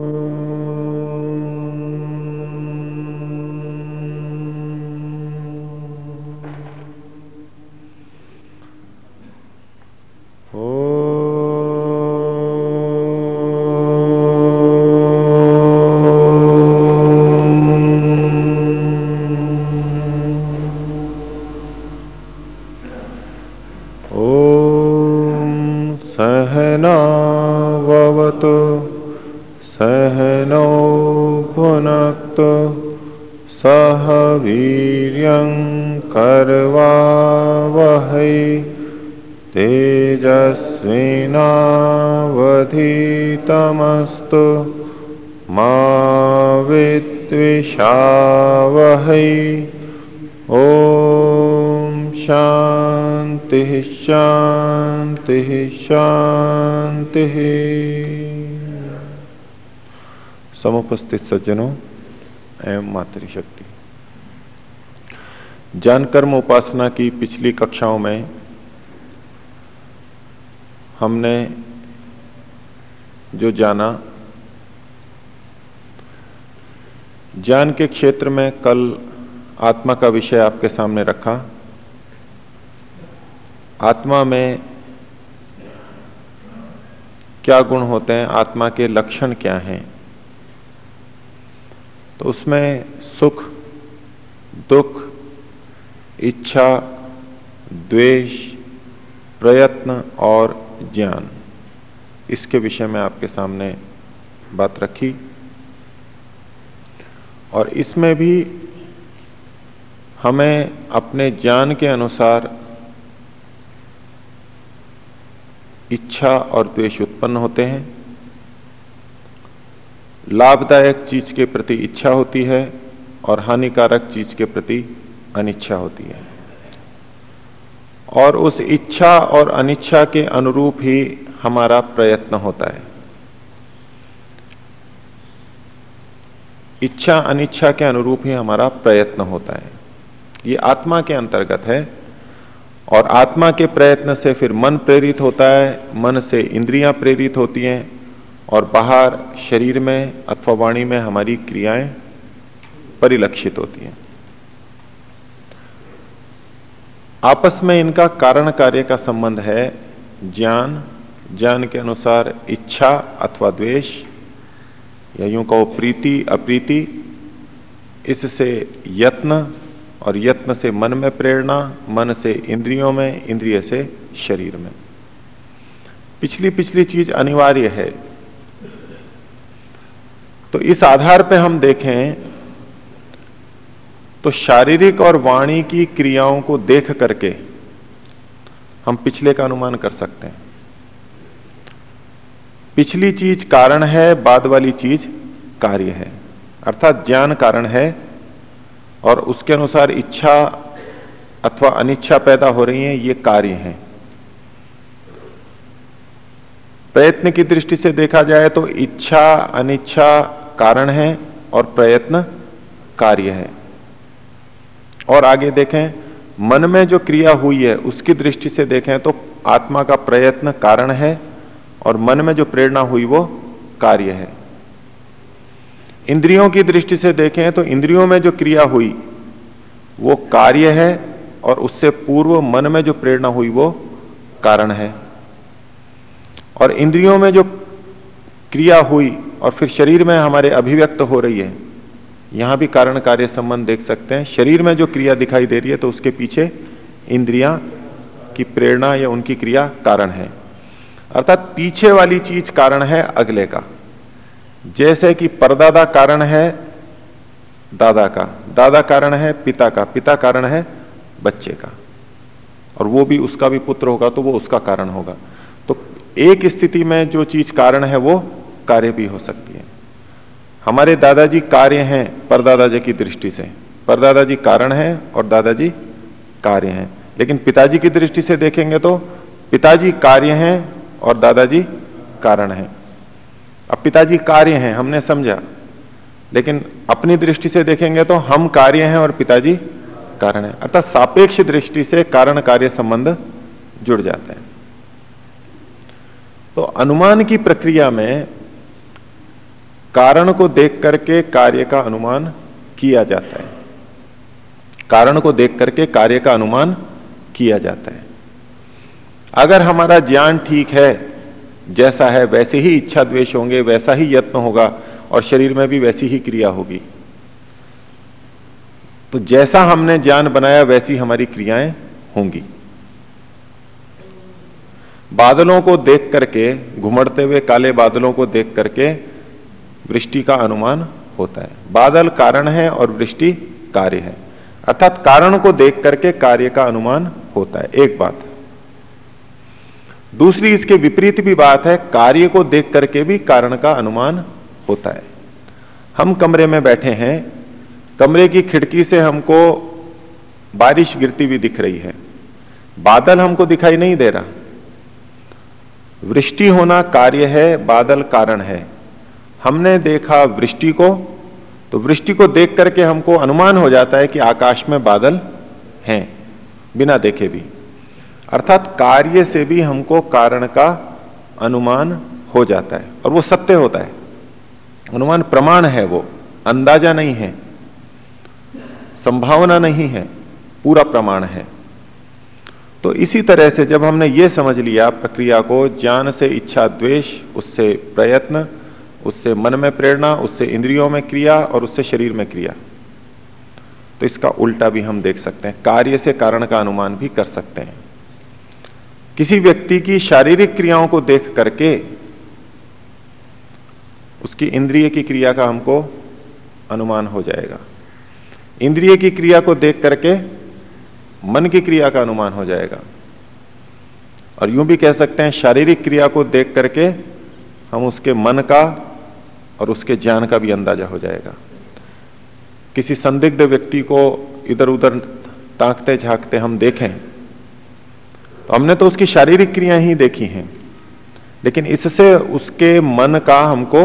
Mm-hmm. समुपस्थित सज्जनों एवं मातृशक्ति। ज्ञान कर्म उपासना की पिछली कक्षाओं में हमने जो जाना, ज्ञान के क्षेत्र में कल आत्मा का विषय आपके सामने रखा। आत्मा में क्या गुण होते हैं? आत्मा के लक्षण क्या हैं? तो उसमें सुख, दुख, इच्छा, द्वेष, प्रयत्न और ज्ञान। इसके विषय में आपके सामने बात रखी। और इसमें भी हमें अपने ज्ञान के अनुसार इच्छा और द्वेष उत्पन्न होते हैं। लाभदायक चीज़ के प्रति इच्छा होती है और हानिकारक चीज़ के प्रति अनिच्छा होती है। और उस इच्छा और अनिच्छा के अनुरूप ही हमारा प्रयत्न होता है। इच्छा अनिच्छा के अनुरूप ही हमारा प्रयत्न होता है। ये आत्मा के अंतर्गत है और आत्मा के प्रयत्न से फिर मन प्रेरित होता है, मन से इंद्रियाँ प्रेरित होती हैं और बाहर शरीर में अथवा वाणी में हमारी क्रियाएँ परिलक्षित होती हैं। आपस में इनका कारण कार्य का संबंध है ज्ञान ज्ञान के अनुसार इच्छा अथवा द्वेष, या यूँ कहो प्रीति, अप्रीति, इससे यत्न और यत्न से मन में प्रेरणा, मन से इंद्रियों में, इंद्रिय से शरीर में। पिछली पिछली चीज़ अनिवार्य है। तो इस आधार पर हम देखें तो शारीरिक और वाणी की क्रियाओं को देख करके हम पिछले का अनुमान कर सकते हैं। पिछली चीज़ कारण है, बाद वाली चीज़ कार्य है। अर्थात ज्ञान कारण है और उसके अनुसार इच्छा अथवा अनिच्छा पैदा हो रही है, ये कार्य है। प्रयत्न की दृष्टि से देखा जाए तो इच्छा, अनिच्छा कारण है और प्रयत्न कार्य है। और आगे देखें, मन में जो क्रिया हुई है, उसकी दृष्टि से देखें तो आत्मा का प्रयत्न कारण है और मन में जो प्रेरणा हुई वो कार्य है। इंद्रियों की दृष्टि से देखें तो इंद्रियों में जो क्रिया हुई, वो कार्य है और उससे पूर्व मन में जो प्रेरणा हुई वो कारण है। और इंद्रियों में जो क्रिया हुई और फिर शरीर में हमारे अभिव्यक्त हो रही है, यहाँ भी कारण कार्य संबंध देख सकते हैं। शरीर में जो क्रिया दिखाई दे रही है तो उसके पीछे इंद्रियाँ की प्रेरणा या उनकी क्रिया कारण है। अर्थात पीछे वाली चीज़ कारण है अगले का। जैसे कि परदादा कारण है दादा का, दादा कारण है पिता का, पिता कारण है बच्चे का। और वो भी उसका भी पुत्र होगा तो वो उसका कारण होगा। तो एक स्थिति में जो चीज़ कारण है वो कार्य भी हो सकती है। हमारे दादाजी कार्य हैं परदादाजी की दृष्टि से। परदादाजी कारण है और दादाजी कार्य हैं। लेकिन पिताजी की दृष्टि से देखेंगे तो पिताजी कार्य हैं और दादाजी कारण हैं। अब पिताजी कार्य हैं, हमने समझा। लेकिन अपनी दृष्टि से देखेंगे तो हम कार्य हैं और पिताजी कारण है। अर्थात सापेक्ष दृष्टि से कारण कार्य संबंध जुड़ जाते हैं। तो अनुमान की प्रक्रिया में कारण को देख करके कार्य का अनुमान किया जाता है। कारण को देख करके कार्य का अनुमान किया जाता है। अगर हमारा ज्ञान ठीक है, जैसा है, वैसे ही इच्छा द्वेष होंगे, वैसा ही यत्न होगा और शरीर में भी वैसी ही क्रिया होगी। तो जैसा हमने ज्ञान बनाया, वैसी हमारी क्रियाएँ होंगी। बादलों को देख करके, घुमड़ते हुए काले बादलों को देख करके वृष्टि का अनुमान होता है। बादल कारण है और वृष्टि कार्य है। अर्थात कारण को देख करके कार्य का अनुमान होता है। एक बात दूसरी इसके विपरीत भी बात है, कार्य को देख करके भी कारण का अनुमान होता है। हम कमरे में बैठे हैं, कमरे की खिड़की से हमको बारिश गिरती हुई दिख रही है। बादल हमको दिखाई नहीं दे रहा। वृष्टि होना कार्य है, बादल कारण है। हमने देखा वृष्टि को तो वृष्टि को देख करके हमको अनुमान हो जाता है कि आकाश में बादल हैं, बिना देखे भी। अर्थात कार्य से भी हमको कारण का अनुमान हो जाता है और वो सत्य होता है। अनुमान प्रमाण है वो, अंदाज़ा नहीं है, संभावना नहीं है, पूरा प्रमाण है। तो इसी तरह से जब हमने ये समझ लिया प्रक्रिया को, ज्ञान से इच्छा द्वेष, उससे प्रयत्न, उससे मन में प्रेरणा, उससे इंद्रियों में क्रिया और उससे शरीर में क्रिया। तो इसका उल्टा भी हम देख सकते हैं, कार्य से कारण का अनुमान भी कर सकते हैं। किसी व्यक्ति की शारीरिक क्रियाओं को देख करके, उसकी इंद्रिय की क्रिया का हमको अनुमान हो जाएगा। इंद्रिय की क्रिया को देख करके मन की क्रिया का अनुमान हो जाएगा। और यूँ भी कह सकते हैं, शारीरिक क्रिया को देख करके हम उसके मन का और उसके ज्ञान का भी अंदाज़ा हो जाएगा। किसी संदिग्ध व्यक्ति को इधर उधर ताकते झांकते हम देखें तो हमने तो उसकी शारीरिक क्रियाएँ ही देखी हैं, लेकिन इससे उसके मन का हमको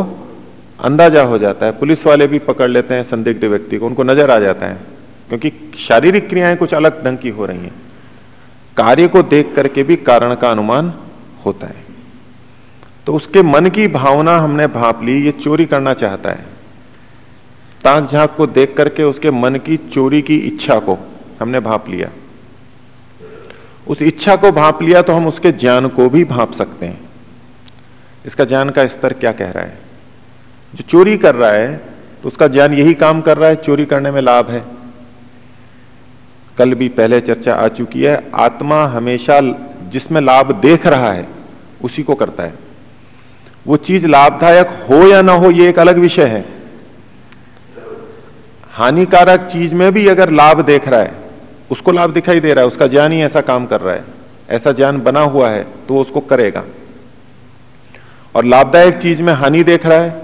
अंदाज़ा हो जाता है। पुलिस वाले भी पकड़ लेते हैं संदिग्ध व्यक्ति को, उनको नज़र आ जाता है, क्योंकि शारीरिक क्रियाएँ कुछ अलग ढंग की हो रही हैं। कार्य को देख करके भी कारण का अनुमान होता है। तो उसके मन की भावना हमने भाप ली, ये चोरी करना चाहता है। ताक झाँक को देख करके उसके मन की चोरी की इच्छा को हमने भाप लिया। उस इच्छा को भाप लिया तो हम उसके ज्ञान को भी भाप सकते हैं। इसका ज्ञान का स्तर क्या कह रहा है? जो चोरी कर रहा है तो उसका ज्ञान यही काम कर रहा है, चोरी करने में लाभ है। कल भी पहले चर्चा आ चुकी है, आत्मा हमेशा जिसमें लाभ देख रहा है, उसी को करता है। वो चीज़ लाभदायक हो या ना हो, ये एक अलग विषय है। हानिकारक चीज़ में भी अगर लाभ देख रहा है उसको लाभ दिखाई दे रहा है, उसका ज्ञान ही ऐसा काम कर रहा है, ऐसा ज्ञान बना हुआ है तो उसको करेगा। और लाभदायक चीज़ में हानि देख रहा है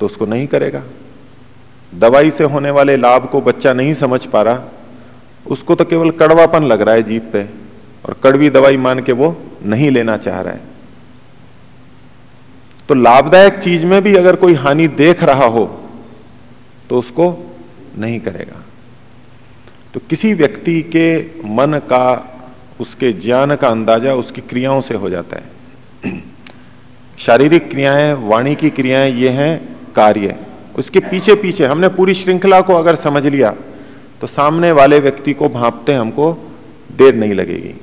तो उसको नहीं करेगा। दवाई से होने वाले लाभ को बच्चा नहीं समझ पा रहा, उसको तो केवल कड़वापन लग रहा है जीप पे, और कड़वी दवाई मान के वो नहीं लेना चाह रहा है। तो लाभदायक चीज़ में भी अगर कोई हानि देख रहा हो तो उसको नहीं करेगा। तो किसी व्यक्ति के मन का, उसके ज्ञान का अंदाज़ा उसकी क्रियाओं से हो जाता है। शारीरिक क्रियाएँ, वाणी की क्रियाएँ, ये हैं कार्य। उसके पीछे पीछे, हमने पूरी श्रृंखला को अगर समझ लिया तो सामने वाले व्यक्ति को भापते हमको देर नहीं लगेगी।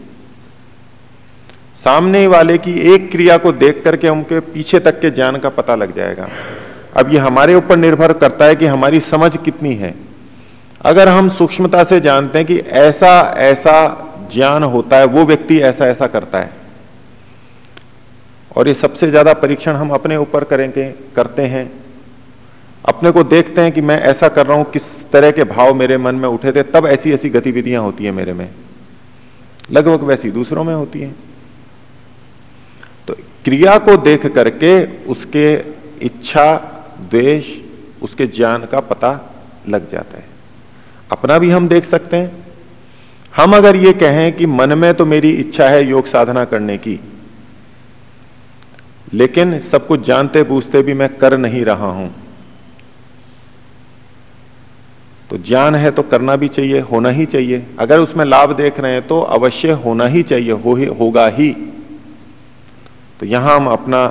सामने वाले की एक क्रिया को देख करके उनके पीछे तक के ज्ञान का पता लग जाएगा। अब ये हमारे ऊपर निर्भर करता है कि हमारी समझ कितनी है। अगर हम सूक्ष्मता से जानते हैं कि ऐसा ऐसा ज्ञान होता है, वो व्यक्ति ऐसा ऐसा करता है। और ये सबसे ज़्यादा परीक्षण हम अपने ऊपर करेंगे, करते हैं। अपने को देखते हैं कि मैं ऐसा कर रहा हूँ, किस तरह के भाव मेरे मन में उठे थे, तब ऐसी ऐसी गतिविधियाँ होती हैं मेरे में। लगभग वैसी दूसरों में होती है। तो क्रिया को देख करके उसके इच्छा, द्वेष, उसके ज्ञान का पता लग जाता है। अपना भी हम देख सकते हैं। हम अगर ये कहें कि मन में तो मेरी इच्छा है योग साधना करने की, लेकिन सब कुछ जानते बूझते भी मैं कर नहीं रहा हूँ। तो ज्ञान है तो करना भी चाहिए, होना ही चाहिए। अगर उसमें लाभ देख रहे हैं तो अवश्य होना ही चाहिए, हो ही, होगा ही। तो यहाँ हम अपना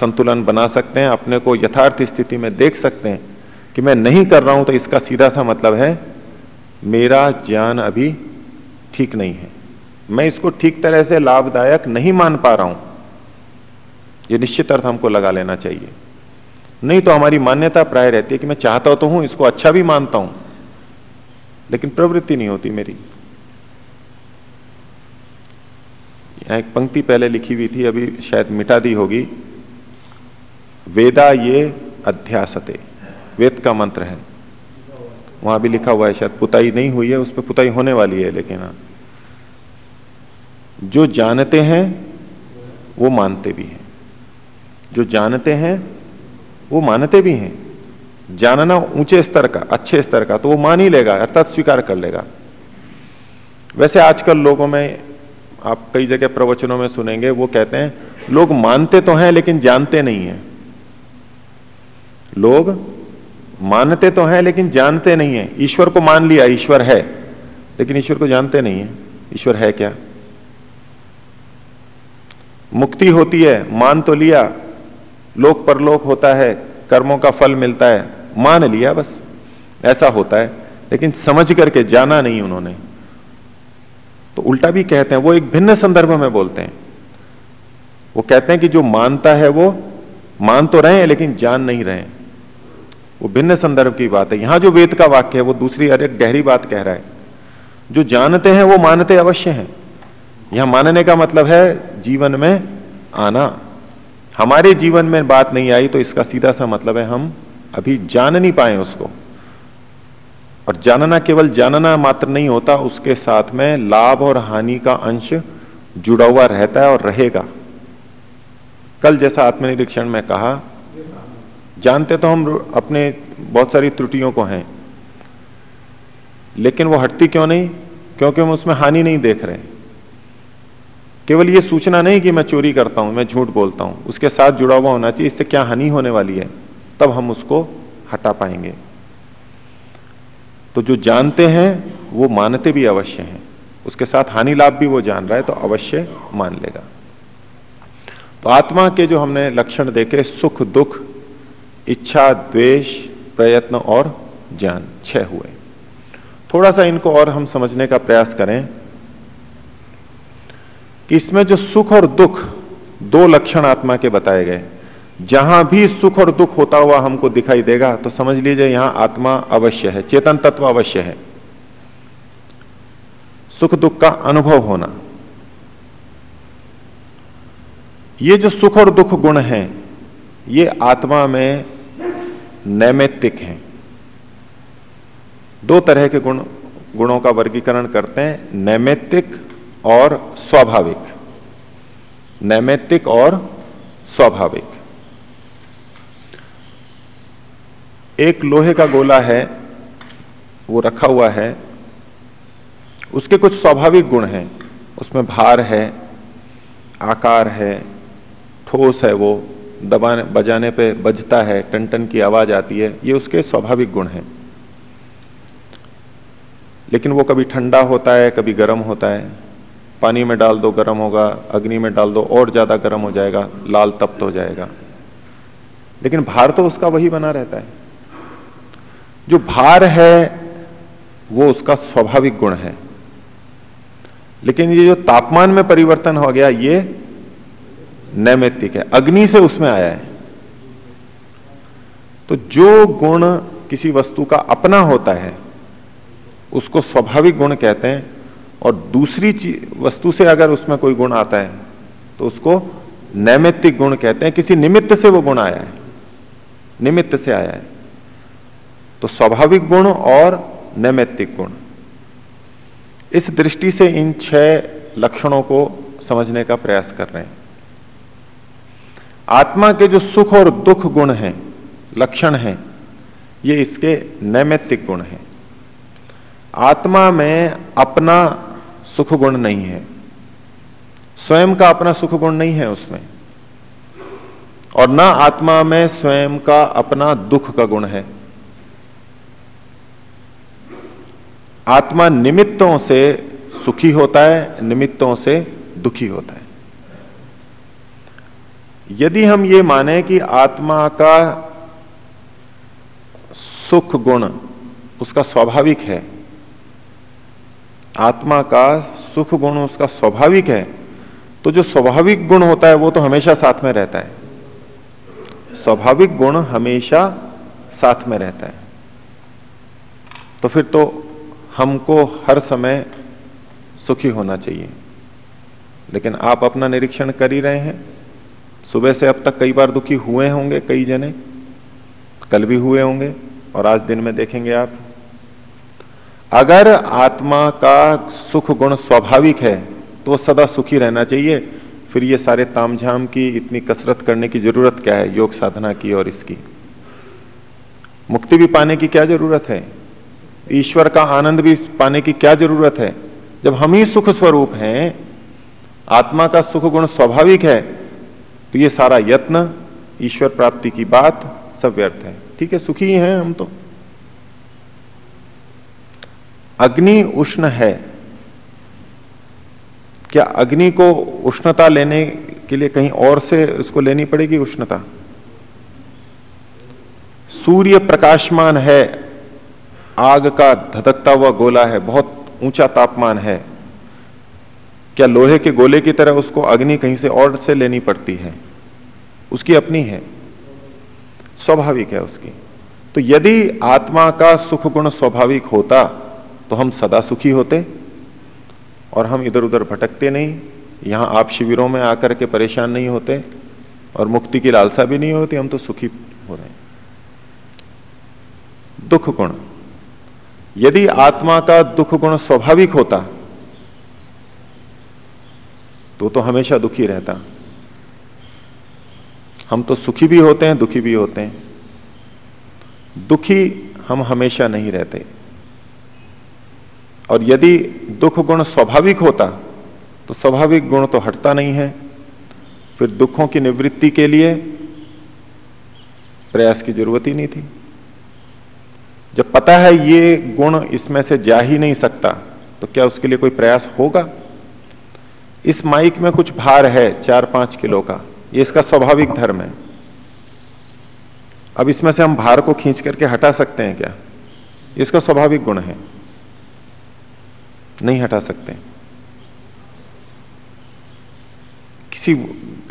संतुलन बना सकते हैं, अपने को यथार्थ स्थिति में देख सकते हैं। कि मैं नहीं कर रहा हूँ तो इसका सीधा सा मतलब है, मेरा ज्ञान अभी ठीक नहीं है। मैं इसको ठीक तरह से लाभदायक नहीं मान पा रहा हूँ। यह निश्चित अर्थ हमको लगा लेना चाहिए। नहीं तो हमारी मान्यता प्राय रहती है कि मैं चाहता तो हूँ, इसको अच्छा भी मानता हूँ, लेकिन प्रवृत्ति नहीं होती मेरी। यहाँ एक पंक्ति पहले लिखी हुई थी, अभी शायद मिटा दी होगी। वेदा ये अध्यासते। वेद का मंत्र है। वहाँ भी लिखा हुआ है, शायद पुताई नहीं हुई है, उस पर पुताई होने वाली है, लेकिन हाँ। जो जानते हैं, वो मानते भी हैं। जो जानते हैं, वो मानते भी हैं। जानना ऊँचे स्तर का, अच्छे स्तर का तो वो मान ही लेगा, अर्थात स्वीकार कर लेगा। वैसे आजकल लोगों में, आप कई जगह प्रवचनों में सुनेंगे, वो कहते हैं, लोग मानते तो हैं, लेकिन जानते नहीं हैं। लोग मानते तो हैं, लेकिन जानते नहीं है। ईश्वर को मान लिया, ईश्वर है। लेकिन ईश्वर को जानते नहीं है। ईश्वर है क्या? मुक्ति होती है, मान तो लिया। लोक परलोक होता है, कर्मों का फल मिलता है। मान लिया बस, ऐसा होता है। लेकिन समझ करके जाना नहीं उन्होंने। तो उल्टा भी कहते हैं, वो एक भिन्न संदर्भ में बोलते हैं। वो कहते हैं कि जो मानता है वो, मान तो रहे हैं, लेकिन जान नहीं रहे वो भिन्न संदर्भ की बात है। यहाँ जो वेद का वाक्य है, वो दूसरी अरे गहरी बात कह रहा है। जो जानते हैं, वो मानते अवश्य हैं। यहाँ मानने का मतलब है, जीवन में आना। हमारे जीवन में बात नहीं आई तो इसका सीधा सा मतलब है, हम अभी जान नहीं पाए उसको। और जानना केवल जानना मात्र नहीं होता, उसके साथ में लाभ और हानि का अंश जुड़ा हुआ रहता है और रहेगा। कल जैसा आत्मनिरीक्षण में कहा जानते तो हम अपने बहुत सारी त्रुटियों को हैं, लेकिन वो हटती क्यों नहीं? क्योंकि हम उसमें हानि नहीं देख रहे केवल ये सूचना नहीं कि मैं चोरी करता हूँ, मैं झूठ बोलता हूँ, उसके साथ जुड़ा हुआ होना चाहिए, इससे क्या हानि होने वाली है? तब हम उसको हटा पाएँगे। तो जो जानते हैं, वो मानते भी अवश्य हैं। उसके साथ हानि लाभ भी वो जान रहा है तो अवश्य मान लेगा। तो आत्मा के जो हमने लक्षण देखे, सुख दुख इच्छा, द्वेष, प्रयत्न और ज्ञान छह हुए। थोड़ा सा इनको और हम समझने का प्रयास करें कि इसमें जो सुख और दुख, दो लक्षण आत्मा के बताए गए। जहाँ भी सुख और दुख होता हुआ हमको दिखाई देगा तो समझ लीजिए यहाँ आत्मा अवश्य है, चेतन तत्व अवश्य है। सुख दुख का अनुभव होना। ये जो सुख और दुख गुण हैं, ये आत्मा में नैमित्तिक हैं। दो तरह के गुण, गुणों का वर्गीकरण करते हैं, नैमित्तिक और स्वाभाविक। नैमित्तिक और स्वाभाविक। एक लोहे का गोला है, वो रखा हुआ है, उसके कुछ स्वाभाविक गुण हैं, उसमें भार है, आकार है, ठोस है वो दबाने, बजाने पे बजता है टन टन की आवाज़ आती है, ये उसके स्वाभाविक गुण हैं। लेकिन वो कभी ठंडा होता है, कभी गर्म होता है। पानी में डाल दो, गर्म होगा, अग्नि में डाल दो, और ज़्यादा गर्म हो जाएगा, लाल तप्त हो जाएगा। लेकिन भार तो उसका वही बना रहता है। जो भार है, वो उसका स्वाभाविक गुण है। लेकिन ये जो तापमान में परिवर्तन हो गया, ये नैमित्तिक है। अग्नि से उसमें आया है। तो जो गुण किसी वस्तु का अपना होता है, उसको स्वाभाविक गुण कहते हैं और दूसरी वस्तु से अगर उसमें कोई गुण आता है तो उसको नैमित्तिक गुण कहते हैं। किसी निमित्त से वो गुण आया है। निमित्त से आया है। तो स्वाभाविक गुण और नैमित्तिक गुण। इस दृष्टि से इन छह लक्षणों को समझने का प्रयास कर रहे हैं। आत्मा के जो सुख और दुख गुण हैं, लक्षण हैं, ये इसके नैमित्तिक गुण हैं। आत्मा में अपना सुख गुण नहीं है। स्वयं का अपना सुख गुण नहीं है उसमें। और ना आत्मा में स्वयं का अपना दुख का गुण है। आत्मा निमित्तों से सुखी होता है, निमित्तों से दुखी होता है। यदि हम ये माने कि आत्मा का सुख गुण उसका स्वाभाविक है, आत्मा का सुख गुण उसका स्वाभाविक है तो जो स्वाभाविक गुण होता है वो तो हमेशा साथ में रहता है। स्वाभाविक गुण हमेशा साथ में रहता है। तो फिर तो हमको हर समय सुखी होना चाहिए। लेकिन आप अपना निरीक्षण कर ही रहे हैं। सुबह से अब तक कई बार दुखी हुए होंगे कई जने, कल भी हुए होंगे, और आज दिन में देखेंगे आप। अगर आत्मा का सुख गुण स्वाभाविक है तो सदा सुखी रहना चाहिए। फिर ये सारे तामझाम की, इतनी कसरत करने की ज़रूरत क्या है? योग साधना की और इसकी। मुक्ति भी पाने की क्या ज़रूरत है? ईश्वर का आनंद भी पाने की क्या ज़रूरत है? जब हम ही सुख स्वरूप हैं, आत्मा का सुख गुण स्वाभाविक है तो ये सारा यत्न, ईश्वर प्राप्ति की बात सब व्यर्थ है। ठीक है, सुखी ही हम तो। अग्नि उष्ण है। क्या अग्नि को उष्णता लेने के लिए कहीं और से उसको लेनी पड़ेगी उष्णता? सूर्य प्रकाशमान है, आग का धधकता हुआ गोला है, बहुत ऊँचा तापमान है। क्या लोहे के गोले की तरह उसको अग्नि कहीं से और से लेनी पड़ती है? उसकी अपनी है। स्वाभाविक है उसकी। तो यदि आत्मा का सुख गुण स्वाभाविक होता तो हम सदा सुखी होते और हम इधर उधर भटकते नहीं। यहाँ आप शिविरों में आकर के परेशान नहीं होते और मुक्ति की लालसा भी नहीं होती, हम तो सुखी हो रहे हैं। दुख गुण। यदि आत्मा का दुख गुण स्वाभाविक होता तो तो हमेशा दुखी रहता। हम तो सुखी भी होते हैं, दुखी भी होते हैं। दुखी हम हमेशा नहीं रहते। और यदि दुख गुण स्वाभाविक होता तो स्वाभाविक गुण तो हटता नहीं है। फिर दुखों की निवृत्ति के लिए प्रयास की ज़रूरत ही नहीं थी। जब पता है ये गुण इसमें से जा ही नहीं सकता तो क्या उसके लिए कोई प्रयास होगा? इस माइक में कुछ भार है चार पाँच किलो का। ये इसका स्वाभाविक धर्म है। अब इसमें से हम भार को खींच करके हटा सकते हैं क्या? इसका स्वाभाविक गुण है। नहीं हटा सकते। किसी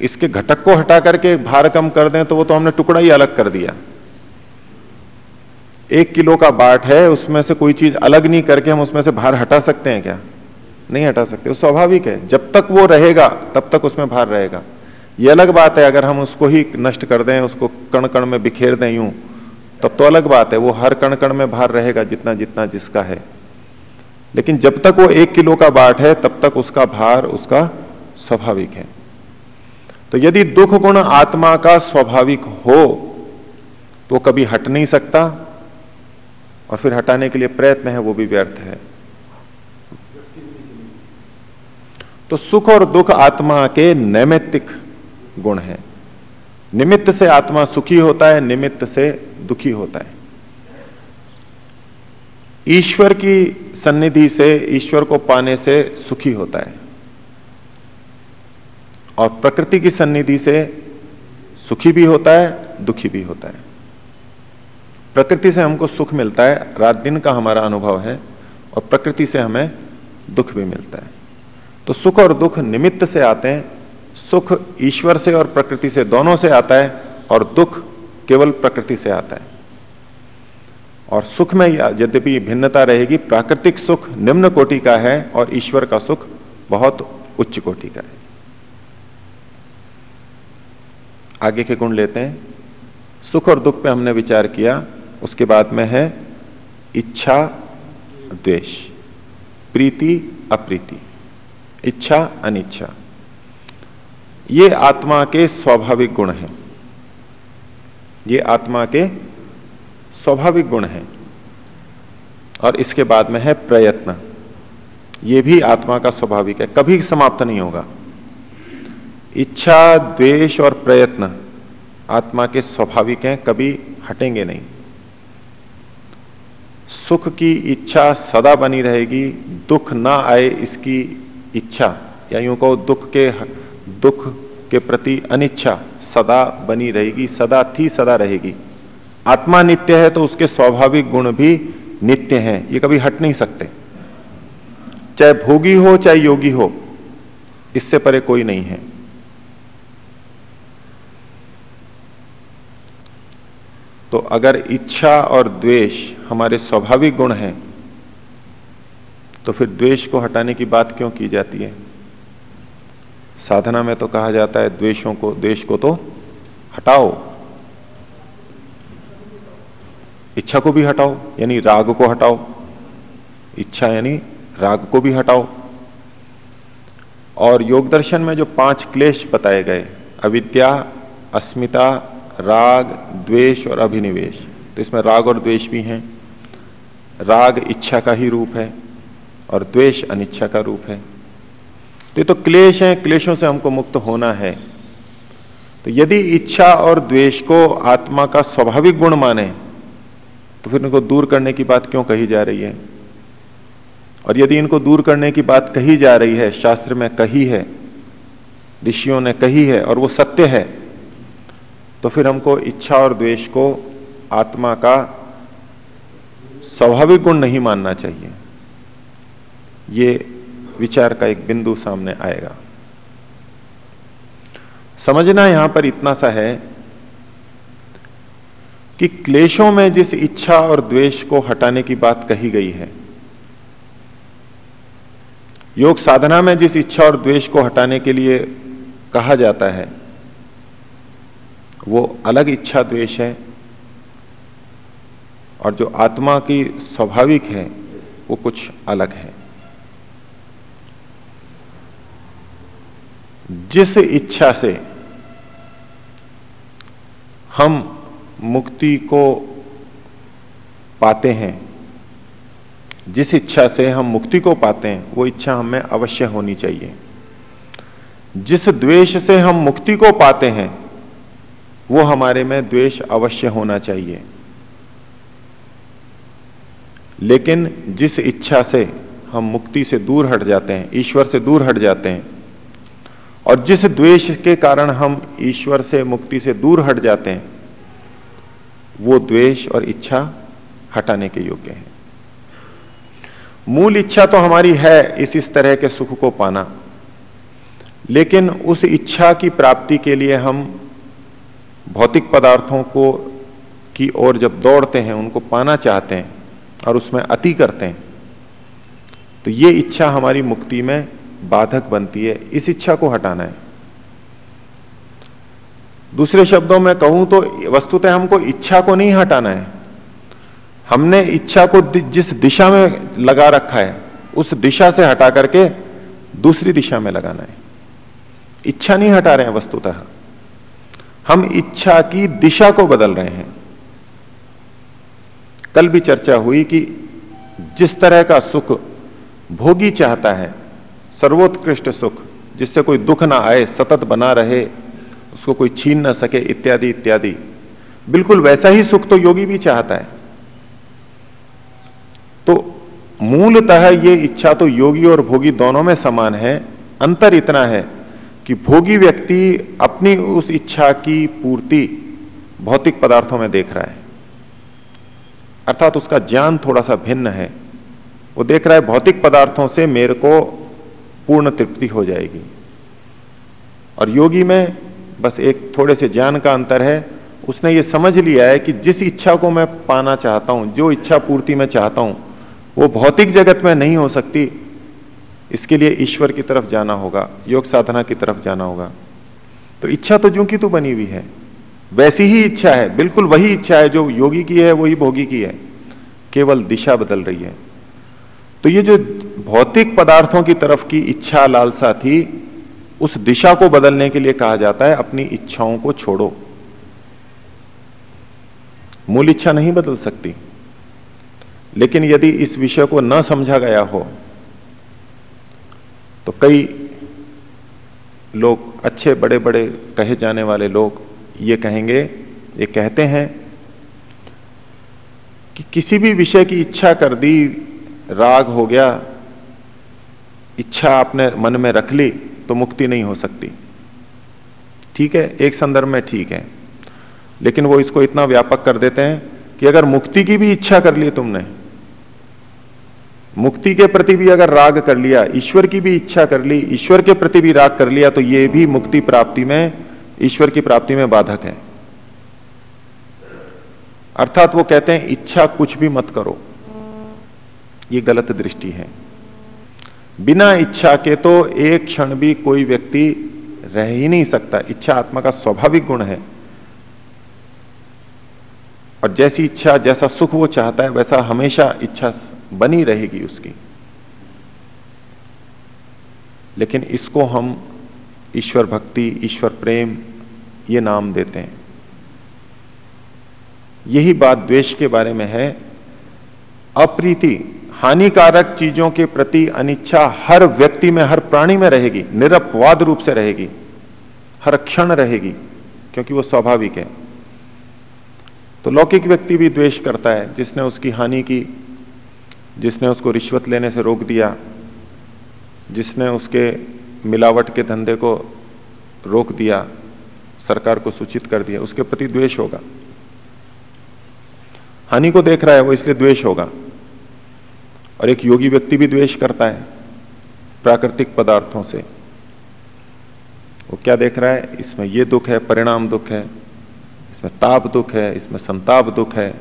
इसके घटक को हटा करके भार कम कर दें तो वो तो हमने टुकड़ा ही अलग कर दिया। एक किलो का बाट है, उसमें से कोई चीज़ अलग नहीं करके हम उसमें से भार हटा सकते हैं क्या? नहीं हटा सकते, वो स्वाभाविक है। जब तक वो रहेगा, तब तक उसमें भार रहेगा। ये अलग बात है, अगर हम उसको ही नष्ट कर दें, उसको कण कण में बिखेर दें यूँ, तब तो अलग बात है, वो हर कण कण में भार रहेगा जितना जितना जिसका है। लेकिन जब तक वो एक किलो का बाट है, तब तक उसका भार, उसका स्वाभाविक है। तो यदि दुख गुण आत्मा का स्वाभाविक हो तो कभी हट नहीं सकता, और फिर हटाने के लिए प्रयत्न है, वो भी व्यर्थ है। तो सुख और दुख आत्मा के नैमित्तिक गुण है। निमित्त से आत्मा सुखी होता है, निमित्त से दुखी होता है। ईश्वर की सन्निधि से, ईश्वर को पाने से सुखी होता है। और प्रकृति की सन्निधि से सुखी भी होता है, दुखी भी होता है। प्रकृति से हमको सुख मिलता है, रात दिन का हमारा अनुभव है, और प्रकृति से हमें दुख भी मिलता है। तो सुख और दुख निमित्त से आते हैं, सुख ईश्वर से और प्रकृति से दोनों से आता है, और दुख केवल प्रकृति से आता है। और सुख में यद्यपि भिन्नता रहेगी, प्राकृतिक सुख निम्न कोटि का है और ईश्वर का सुख बहुत उच्च कोटि का है। आगे के गुण लेते हैं। सुख और दुख पे हमने विचार किया, उसके बाद में है इच्छा, द्वेष, प्रीति, अप्रीति। इच्छा, अनिच्छा। ये आत्मा के स्वाभाविक गुण हैं। ये आत्मा के स्वाभाविक गुण हैं। और इसके बाद में है प्रयत्न। ये भी आत्मा का स्वाभाविक है। कभी समाप्त नहीं होगा। इच्छा, द्वेष और प्रयत्न आत्मा के स्वाभाविक हैं, कभी हटेंगे नहीं। सुख की इच्छा सदा बनी रहेगी, दुख ना आए इसकी इच्छा, या यूँ कहो, दुख के दुख के प्रति अनिच्छा सदा बनी रहेगी, सदा थी, सदा रहेगी। आत्मा नित्य है तो उसके स्वाभाविक गुण भी नित्य हैं, ये कभी हट नहीं सकते। चाहे भोगी हो, चाहे योगी हो, इससे परे कोई नहीं है। तो अगर इच्छा और द्वेष हमारे स्वाभाविक गुण हैं तो फिर द्वेष को हटाने की बात क्यों की जाती है? साधना में तो कहा जाता है, द्वेषों को, द्वेष को तो हटाओ। इच्छा को भी हटाओ, यानी राग को हटाओ। इच्छा यानी राग को भी हटाओ। और योग दर्शन में जो पाँच क्लेश बताए गए, अविद्या, अस्मिता, राग, द्वेष और अभिनिवेश तो इसमें राग और द्वेष भी हैं। राग इच्छा का ही रूप है। और द्वेष अनिच्छा का रूप है। तो ये तो क्लेश है, क्लेशों से हमको मुक्त होना है। तो यदि इच्छा और द्वेष को आत्मा का स्वाभाविक गुण माने तो फिर इनको दूर करने की बात क्यों कही जा रही है? और यदि इनको दूर करने की बात कही जा रही है, शास्त्र में कही है, ऋषियों ने कही है, और वो सत्य है तो फिर हमको इच्छा और द्वेष को आत्मा का स्वाभाविक गुण नहीं मानना चाहिए। ये विचार का एक बिंदु सामने आएगा। समझना यहाँ पर इतना सा है कि क्लेशों में जिस इच्छा और द्वेष को हटाने की बात कही गई है, योग साधना में जिस इच्छा और द्वेष को हटाने के लिए कहा जाता है, वो अलग इच्छा द्वेष है और जो आत्मा की स्वाभाविक है, वो कुछ अलग है। जिस इच्छा से हम मुक्ति को पाते हैं, जिस इच्छा से हम मुक्ति को पाते हैं, वो इच्छा हमें अवश्य होनी चाहिए। जिस द्वेष से हम मुक्ति को पाते हैं, वो हमारे में द्वेष अवश्य होना चाहिए। लेकिन जिस इच्छा से हम मुक्ति से दूर हट जाते हैं, ईश्वर से दूर हट जाते हैं और जिस द्वेष के कारण हम ईश्वर से मुक्ति से दूर हट जाते हैं, वो द्वेष और इच्छा हटाने के योग्य है। मूल इच्छा तो हमारी है इस इस तरह के सुख को पाना, लेकिन उस इच्छा की प्राप्ति के लिए हम भौतिक पदार्थों को की ओर जब दौड़ते हैं, उनको पाना चाहते हैं और उसमें अति करते हैं तो ये इच्छा हमारी मुक्ति में बाधक बनती है, इस इच्छा को हटाना है। दूसरे शब्दों में कहूँ तो वस्तुतः हमको इच्छा को नहीं हटाना है। हमने इच्छा को जिस दिशा में लगा रखा है, उस दिशा से हटा करके दूसरी दिशा में लगाना है। इच्छा नहीं हटा रहे हैं वस्तुतः। हम इच्छा की दिशा को बदल रहे हैं। कल भी चर्चा हुई कि जिस तरह का सुख भोगी चाहता है सर्वोत्कृष्ट सुख, जिससे कोई दुख ना आए, सतत बना रहे, उसको कोई छीन ना सके, इत्यादि इत्यादि। बिल्कुल वैसा ही सुख तो योगी भी चाहता है। तो मूलतः ये इच्छा तो योगी और भोगी दोनों में समान है। अंतर इतना है कि भोगी व्यक्ति अपनी उस इच्छा की पूर्ति भौतिक पदार्थों में देख रहा है। अर्थात उसका ज्ञान थोड़ा सा भिन्न है। वो देख रहा है, भौतिक पदार्थों से मेरे को पूर्ण तृप्ति हो जाएगी। और योगी में बस एक थोड़े से ज्ञान का अंतर है। उसने ये समझ लिया है कि जिस इच्छा को मैं पाना चाहता हूँ, जो इच्छा पूर्ति मैं चाहता हूँ, वो भौतिक जगत में नहीं हो सकती। इसके लिए ईश्वर की तरफ़ जाना होगा, योग साधना की तरफ़ जाना होगा। तो इच्छा तो जो की तो बनी हुई है। वैसी ही इच्छा है, बिल्कुल वही इच्छा है जो योगी की है, वही भोगी की है। केवल दिशा बदल रही है। तो ये जो भौतिक पदार्थों की तरफ़ की इच्छा लालसा थी, उस दिशा को बदलने के लिए कहा जाता है, अपनी इच्छाओं को छोड़ो। मूल इच्छा नहीं बदल सकती। लेकिन यदि इस विषय को न समझा गया हो तो कई लोग, अच्छे बड़े बड़े कहे जाने वाले लोग ये कहेंगे, ये कहते हैं कि किसी भी विषय की इच्छा कर दी, राग हो गया इच्छा अपने मन में रख ली तो मुक्ति नहीं हो सकती। ठीक है, एक संदर्भ में ठीक है। लेकिन वो इसको इतना व्यापक कर देते हैं कि अगर मुक्ति की भी इच्छा कर ली तुमने, मुक्ति के प्रति भी अगर राग कर लिया, ईश्वर की भी इच्छा कर ली, ईश्वर के प्रति भी राग कर लिया तो ये भी मुक्ति प्राप्ति में, ईश्वर की प्राप्ति में बाधक है। अर्थात वो कहते हैं, इच्छा कुछ भी मत करो। ये गलत दृष्टि है। बिना इच्छा के तो एक क्षण भी कोई व्यक्ति रह ही नहीं सकता। इच्छा आत्मा का स्वाभाविक गुण है। और जैसी इच्छा, जैसा सुख वो चाहता है, वैसा हमेशा इच्छा बनी रहेगी उसकी। लेकिन इसको हम ईश्वर भक्ति, ईश्वर प्रेम, ये नाम देते हैं। यही बात द्वेष के बारे में है। अप्रीति हानिकारक चीज़ों के प्रति अनिच्छा हर व्यक्ति में, हर प्राणी में रहेगी, निरपवाद रूप से रहेगी, हर क्षण रहेगी, क्योंकि वो स्वाभाविक है। तो लौकिक व्यक्ति भी द्वेष करता है, जिसने उसकी हानि की, जिसने उसको रिश्वत लेने से रोक दिया, जिसने उसके मिलावट के धंधे को रोक दिया, सरकार को सूचित कर दिया, उसके प्रति द्वेष होगा। हानि को देख रहा है, वो इसलिए द्वेष होगा। और एक योगी व्यक्ति भी द्वेष करता है प्राकृतिक पदार्थों से। वो क्या देख रहा है? इसमें ये दुख है, परिणाम दुख है, इसमें ताप दुख है, इसमें संताप दुख है।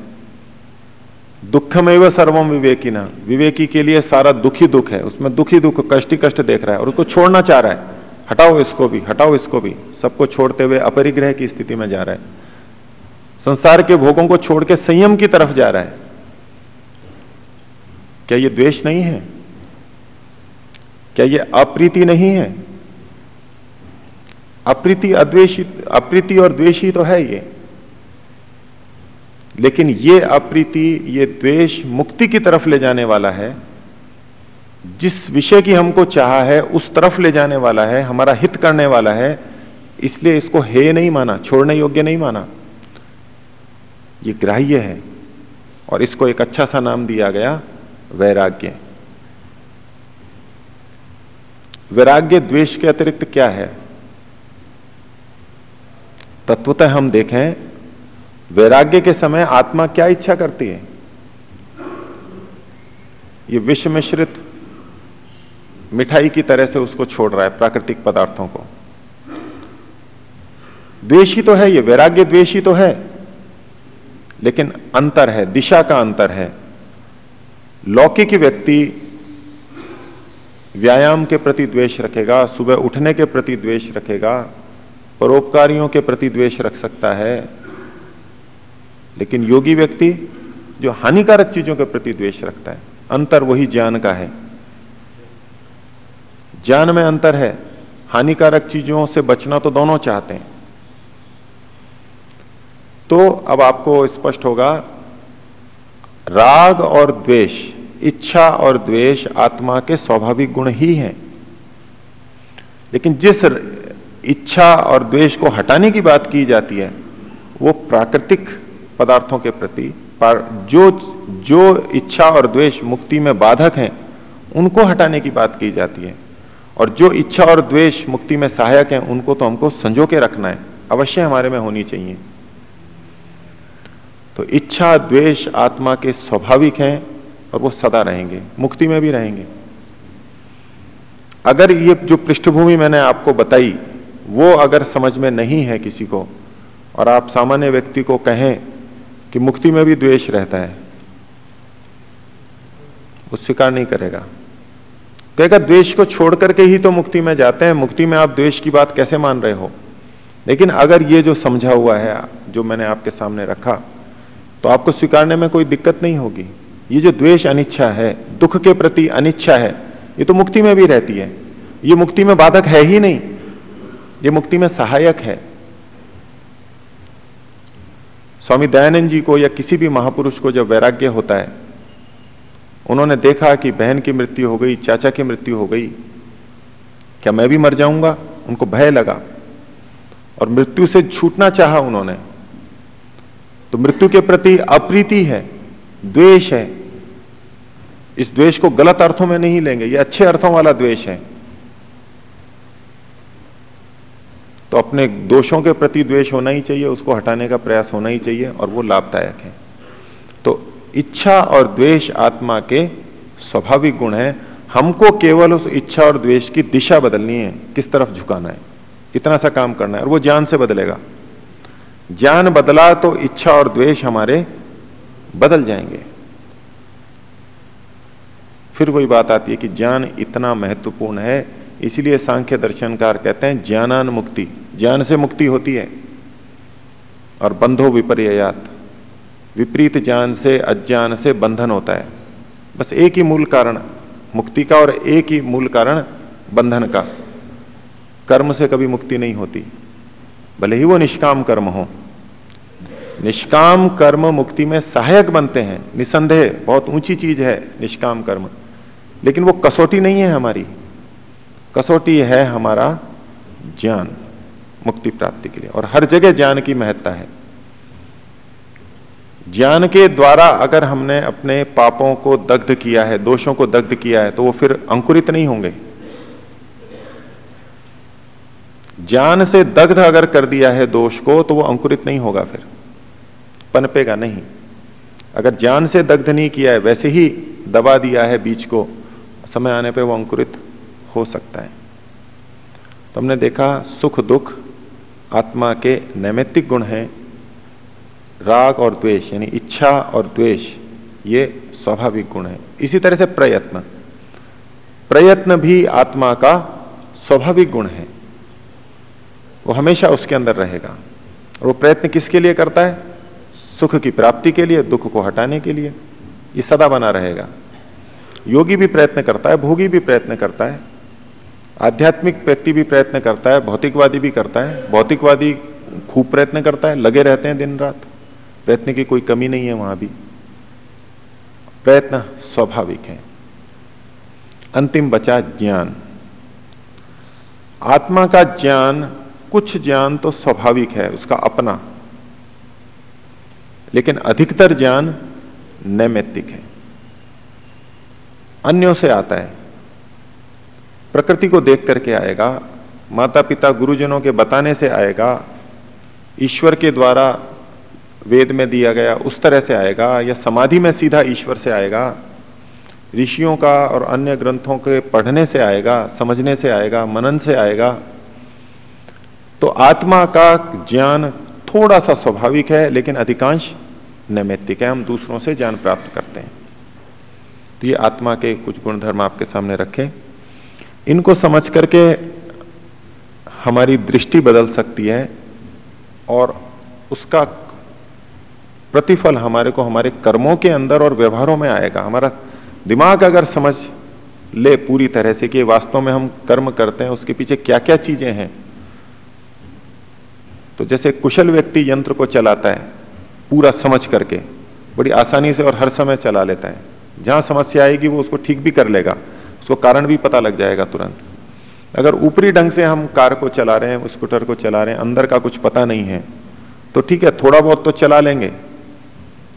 दुखमेव सर्वम विवेकी ना विवेकी के लिए सारा दुखी दुख है। उसमें दुखी दुख कष्टी कष्ट देख रहा है और उसको छोड़ना चाह रहा है। हटाओ इसको भी, हटाओ इसको भी। सबको छोड़ते हुए अपरिग्रह की स्थिति में जा रहा है। संसार के भोगों को छोड़ के संयम की तरफ़ जा रहा है। क्या ये द्वेष नहीं है? क्या ये अप्रीति नहीं है? अप्रीति अद्वेषी अप्रीति और द्वेषी तो है ये। लेकिन ये अप्रीति, ये द्वेष मुक्ति की तरफ़ ले जाने वाला है। जिस विषय की हमको चाह है, उस तरफ़ ले जाने वाला है, हमारा हित करने वाला है। इसलिए इसको हे नहीं माना, छोड़ने योग्य नहीं माना। ये ग्राह्य है। और इसको एक अच्छा सा नाम दिया गया वैराग्य। वैराग्य द्वेष के अतिरिक्त क्या है? तत्वतः हम देखें, वैराग्य के समय आत्मा क्या इच्छा करती है? ये विष मिश्रित मिठाई की तरह से उसको छोड़ रहा है, प्राकृतिक पदार्थों को। द्वेषी तो है ये, वैराग्य द्वेषी तो है, लेकिन अंतर है, दिशा का अंतर है। लौकिक व्यक्ति व्यायाम के प्रति द्वेष रखेगा, सुबह उठने के प्रति द्वेष रखेगा, परोपकारियों के प्रति द्वेष रख सकता है। लेकिन योगी व्यक्ति जो हानिकारक चीज़ों के प्रति द्वेष रखता है, अंतर वही ज्ञान का है। ज्ञान में अंतर है, हानिकारक चीज़ों से बचना तो दोनों चाहते हैं। तो अब आपको स्पष्ट होगा राग और द्वेष, इच्छा और द्वेष आत्मा के स्वाभाविक गुण ही हैं। लेकिन जिस इच्छा और द्वेष को हटाने की बात की जाती है, वो प्राकृतिक पदार्थों के प्रति, पर जो जो इच्छा और द्वेष मुक्ति में बाधक हैं, उनको हटाने की बात की जाती है। और जो इच्छा और द्वेष मुक्ति में सहायक हैं, उनको तो हमको संजो के रखना है। अवश्य हमारे में होनी चाहिए। तो इच्छा, द्वेष आत्मा के स्वाभाविक हैं और वो सदा रहेंगे, मुक्ति में भी रहेंगे। अगर ये जो पृष्ठभूमि मैंने आपको बताई, वो अगर समझ में नहीं है किसी को, और आप सामान्य व्यक्ति को कहें कि मुक्ति में भी द्वेष रहता है, वो स्वीकार नहीं करेगा। कहेगा, द्वेष को छोड़ करके ही तो मुक्ति में जाते हैं, मुक्ति में आप द्वेष की बात कैसे मान रहे हो? लेकिन अगर ये जो समझा हुआ है, जो मैंने आपके सामने रखा तो आपको स्वीकारने में कोई दिक्कत नहीं होगी। ये जो द्वेष अनिच्छा है, दुख के प्रति अनिच्छा है, ये तो मुक्ति में भी रहती है। ये मुक्ति में बाधक है ही नहीं, ये मुक्ति में सहायक है। स्वामी दयानंद जी को या किसी भी महापुरुष को जब वैराग्य होता है, उन्होंने देखा कि बहन की मृत्यु हो गई, चाचा की मृत्यु हो गई, क्या मैं भी मर जाऊँगा? उनको भय लगा। और मृत्यु से छूटना चाहा उन्होंने। तो मृत्यु के प्रति अप्रीति है, द्वेष है। इस द्वेष को गलत अर्थों में नहीं लेंगे, ये अच्छे अर्थों वाला द्वेष है। तो अपने दोषों के प्रति द्वेष होना ही चाहिए, उसको हटाने का प्रयास होना ही चाहिए, और वो लाभदायक है। तो इच्छा और द्वेष आत्मा के स्वाभाविक गुण है। हमको केवल उस इच्छा और द्वेष की दिशा बदलनी है, किस तरफ़ झुकाना है इतना सा काम करना है, और वो ज्ञान से बदलेगा। ज्ञान बदला तो इच्छा और द्वेष हमारे बदल जाएँगे। फिर वही बात आती है कि ज्ञान इतना महत्वपूर्ण है, इसलिए सांख्य दर्शनकार कहते हैं, ज्ञानान मुक्ति। ज्ञान से मुक्ति होती है और बंधो विपर्यात विपरीत ज्ञान से, अज्ञान से बंधन होता है। बस एक ही मूल कारण, मुक्ति का और एक ही मूल कारण बंधन का। कर्म से कभी मुक्ति नहीं होती। भले ही वो निष्काम कर्म हो। निष्काम कर्म मुक्ति में सहायक बनते हैं। निसंदेह, बहुत ऊँची चीज़ है निष्काम कर्म। लेकिन वो कसौटी नहीं है हमारी। कसौटी है हमारा ज्ञान, मुक्ति प्राप्ति के लिए। और हर जगह ज्ञान की महत्ता है। ज्ञान के द्वारा अगर हमने अपने पापों को दग्ध किया है, दोषों को दग्ध किया है तो वो फिर अंकुरित नहीं होंगे। ज्ञान से दग्ध अगर कर दिया है दोष को तो वो अंकुरित नहीं होगा फिर। पनपेगा नहीं। अगर ज्ञान से दग्ध नहीं किया है, वैसे ही दबा दिया है बीज को, समय आने पे वो अंकुरित हो सकता है। तो हमने देखा, सुख दुख आत्मा के नैमित्तिक गुण हैं। राग और द्वेष, यानी इच्छा और द्वेष, ये स्वाभाविक गुण है। इसी तरह से प्रयत्न। प्रयत्न भी आत्मा का स्वाभाविक गुण है। वो हमेशा उसके अंदर रहेगा। और वो प्रयत्न किसके लिए करता है? सुख की प्राप्ति के लिए, दुख को हटाने के लिए। ये सदा बना रहेगा। योगी भी प्रयत्न करता है, भोगी भी प्रयत्न करता है। आध्यात्मिक व्यक्ति भी प्रयत्न करता है, भौतिकवादी भी करता है। भौतिकवादी खूब प्रयत्न करता है, लगे रहते हैं दिन रात। प्रयत्न की कोई कमी नहीं है वहाँ भी। प्रयत्न स्वाभाविक है। अंतिम बचा ज्ञान। आत्मा का ज्ञान कुछ ज्ञान तो स्वाभाविक है, उसका अपना। लेकिन अधिकतर ज्ञान नैमित्तिक है। अन्यों से आता है। प्रकृति को देख करके आएगा माता पिता गुरुजनों के बताने से आएगा, ईश्वर के द्वारा वेद में दिया गया उस तरह से आएगा, या समाधि में सीधा ईश्वर से आएगा, ऋषियों का और अन्य ग्रंथों के पढ़ने से आएगा, समझने से आएगा, मनन से आएगा तो आत्मा का ज्ञान थोड़ा सा स्वाभाविक है, लेकिन अधिकांश नैमित्तिक है, हम दूसरों से ज्ञान प्राप्त करते हैं। तो ये आत्मा के कुछ गुणधर्म आपके सामने रखें। इनको समझ करके हमारी दृष्टि बदल सकती है और उसका प्रतिफल हमारे को हमारे कर्मों के अंदर और व्यवहारों में आएगा। हमारा दिमाग अगर समझ ले पूरी तरह से कि वास्तव में हम कर्म करते हैं, उसके पीछे क्या क्या चीज़ें हैं तो जैसे कुशल व्यक्ति यंत्र को चलाता है, पूरा समझ करके, बड़ी आसानी से और हर समय चला लेता है। जहाँ समस्या आएगी वो उसको ठीक भी कर लेगा, उसको कारण भी पता लग जाएगा तुरंत। अगर ऊपरी ढंग से हम कार को चला रहे हैं स्कूटर को चला रहे हैं, अंदर का कुछ पता नहीं है तो ठीक है, थोड़ा बहुत तो चला लेंगे,